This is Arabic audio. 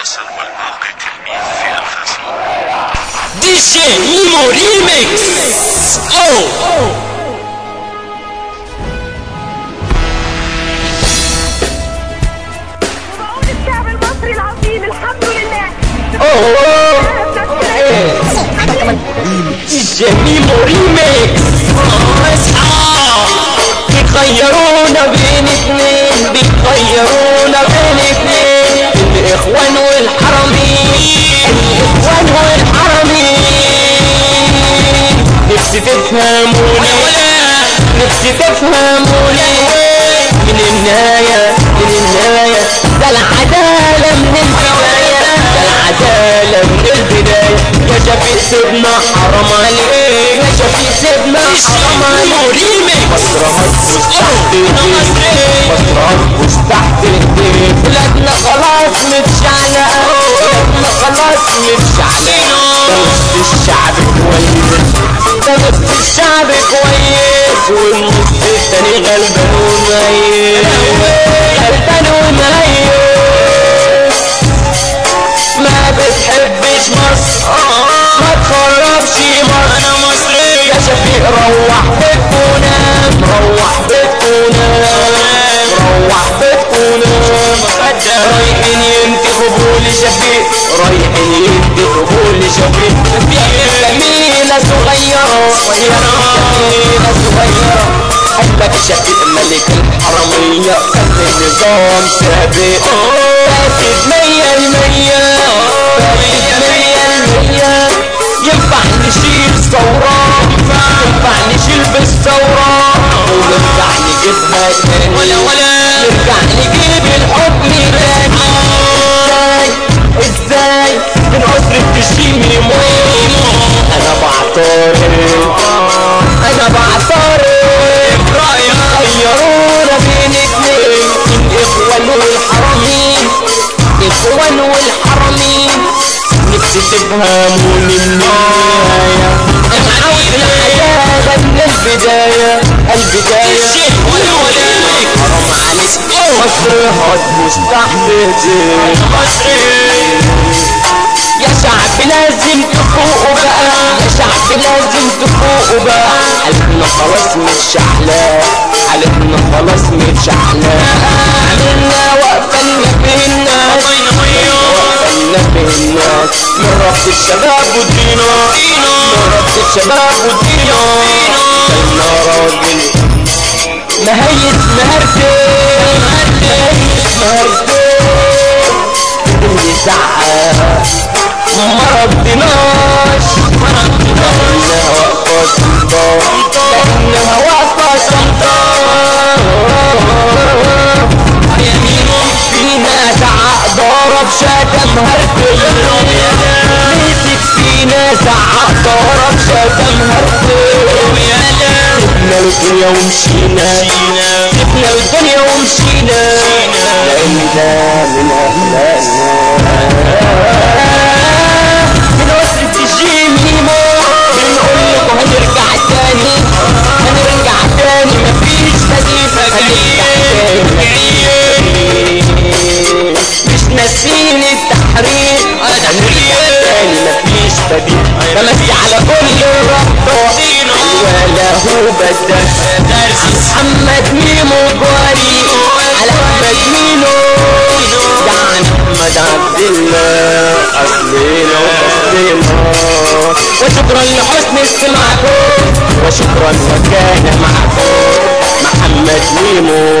حسن والباقي تلميذ في العظيم الحمد لله اوه دي جي ميمو ريميكس اصحاب بيخيرونا بين اتنين بيخيرونا بين نفسي تفهموني من النهاية من النهاية ده العدالة من البداية ده العدالة من البداية يا شفيق سيبنا حرام عليك يا شفيق سيبنا حرام عليك مصر تحت ايديك مصر التاني غلبان وميت. صغيرة حبك ملك الحرمية خلي النظام سابق فاسد مية المية مية المية ينفع نشيل ثورة ينفع نشيل بالثورة ونرجع نجيبها تاني أنا عاوز العدالة من البداية البداية حرام عليك مصر هتبوس تحت ايديك يا شعب لازم تفوقوا بقى يا شعب لازم تفوقوا بقى حالتنا خلاص متشعلة حالتنا خلاص متشعلة عملنا وقفة في الناس وقفة في الناس من ربط الشباب ودينا من ربط الشباب ودينا كلنا راجل مهيس مهرتين مهيس مهرتين اللي زعق ما لانها واقفة سلطان لانها واقفة سلطان فينا زعق ضرب شتم هرتل مسك زعق ضرب شتم هرتل سيبنا الدنيا ومشينا سيبنا الدنيا ومشينا ده من اهلنا الرقبة دي على كل رقبة وله بدل محمد ميمو جاري على أحمد مينو ده عن أحمد عبد الله. اصلنا واصلنا وشكرا لحسن استماعكم وشكرا وكان معكم محمد ميمو.